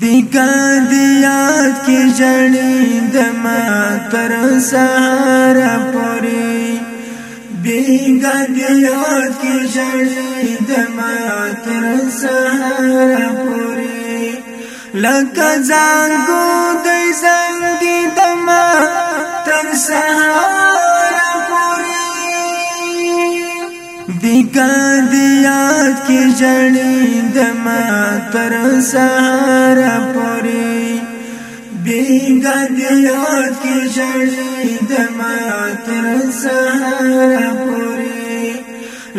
دیګان دی یاد کې جړې د ما تر سهار پوري دیګان دی یاد کې جړې د ما تر سهار پوري لکه ځان کو دای څنګه د ما تر سهار دیګل دیات کې جړې د ما تر سهار پوري دیګل دیات کې جړې د ما تر سهار پوري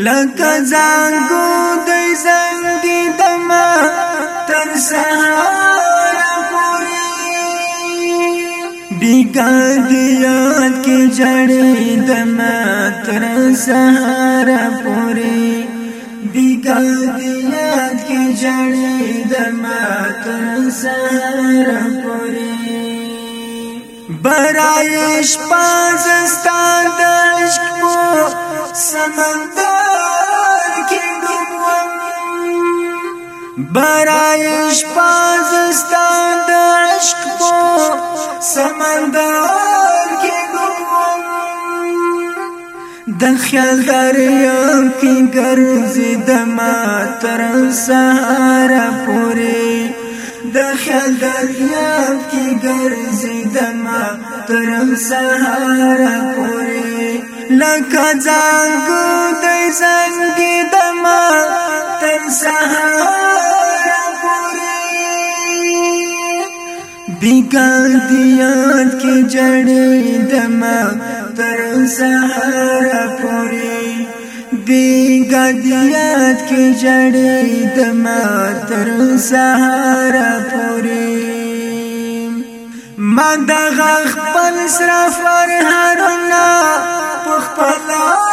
لکه ځان کو دای څنګه د ما تر سهار بیګا دیات کې جړې د ماتر سهارا پوری بیګا دیات کې جړې د ماتر سهارا پوری برایش پازستان د عشق په سمندر برای شپازستان د عشق په سمندر کې ګم د خیال دریم کې ګرځي د ما تر سهار پورې د خیال دریم کې ګرځي د ما تر سهار پورې لکه ځنګ د څنګه د ما تر سهار پوری بیکار دیات کې جړې دما تر سهار پوری بیکار دیات کې جړې دما تر سهار پوری ما دغه خپل سره فرهرنا پخپلا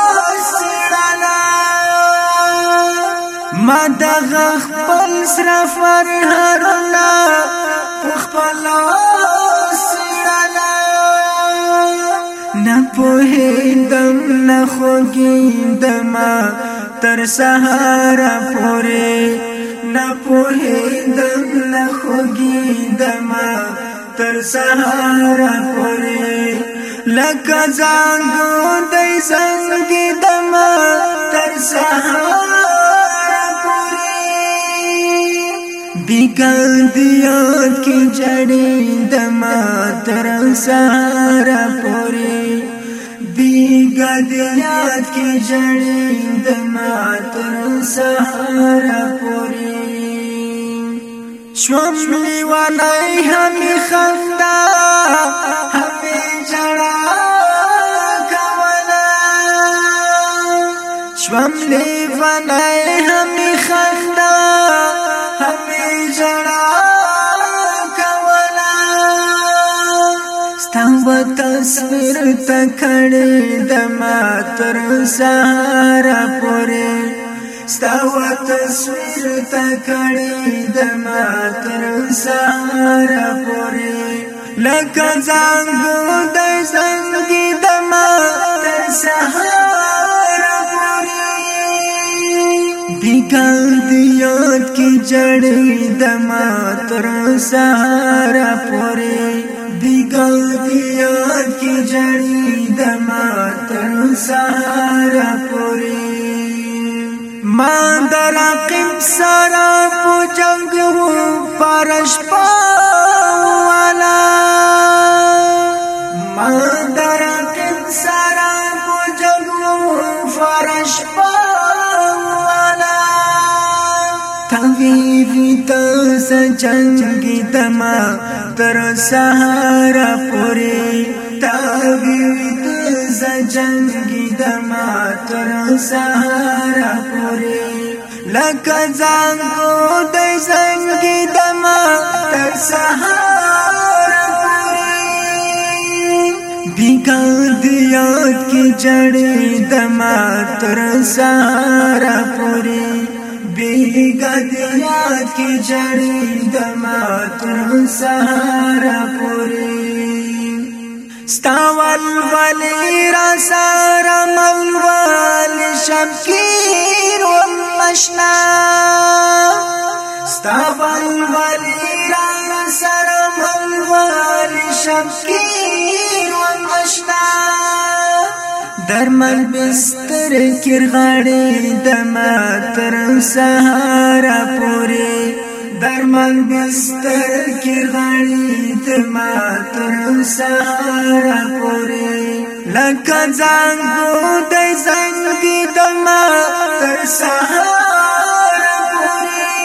ما دغه خپل سره فرهرونه خپل سړنا نه پوهېدم نه خوږېدم تر سهاره پورې نه پوهېدم نه خوږېدم تر سهاره پورې لکه زانګو دی زنګېدم تر سهاره لیکل دیات کی جړې د ما تر سارا پوری دیګا دیات کی جړې د ما تر سارا پوری شوم لیوانای هم خندا هم جړا کولا شوم لیوانای هم خندا همي جړا کولا ستو تصویر تکړې د ما تر سهار پورې ستو تصویر تکړې د ما تر سهار پورې لکه څنګه د څنګه د ما تر سهار کل دیاد کی جڑی دما تر سارا پوری دیگل دیاد کی جڑی دما تر سارا پوری مان در عقیم سارا پو جنگ رو پرش پاولا مان در عقیم سارا پو جنگ رو فرش پاولا तो सजगी दमा सहारापुरी तबी तो संजगी दमा सहारापुरी लगो संगीत सहार की सहारा दमाहारापुरी بیګد یاد کی جړې د ماتر سهارا پوری ستاول ولی را سارا مولوال شبکیر و مشنا ستاول ولی را سارا مولوال شبکیر درمل بستر کرغړې د ما تر سهارا پورې درمل بستر کرغړې د ما تر سهارا پورې لکه څنګه د څنګه د ما تر سهارا پورې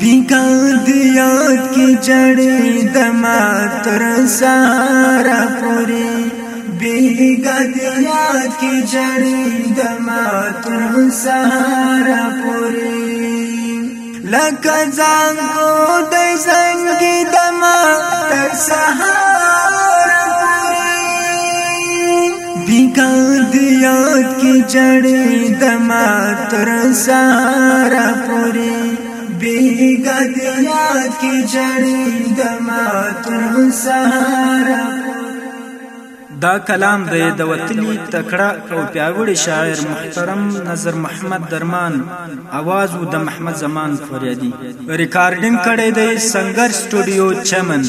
بیګا د یاد کې جړې د ما تر سهارا پورې بیګد یاد کی جړې د ما تر سهارا پوری لکه څنګه د څنګه د ما تر سهارا پوری بیګد یاد کی جړې د ما تر سهارا پوری بیګد یاد کی جړې د ما تر سهارا پوری دا کلام دی د وطني تکړه او پیاوړي شاعر محترم نظر محمد درمان आवाज د محمد زمان فریادي ریکارډینګ کړی دی سنگر سټوډیو چمن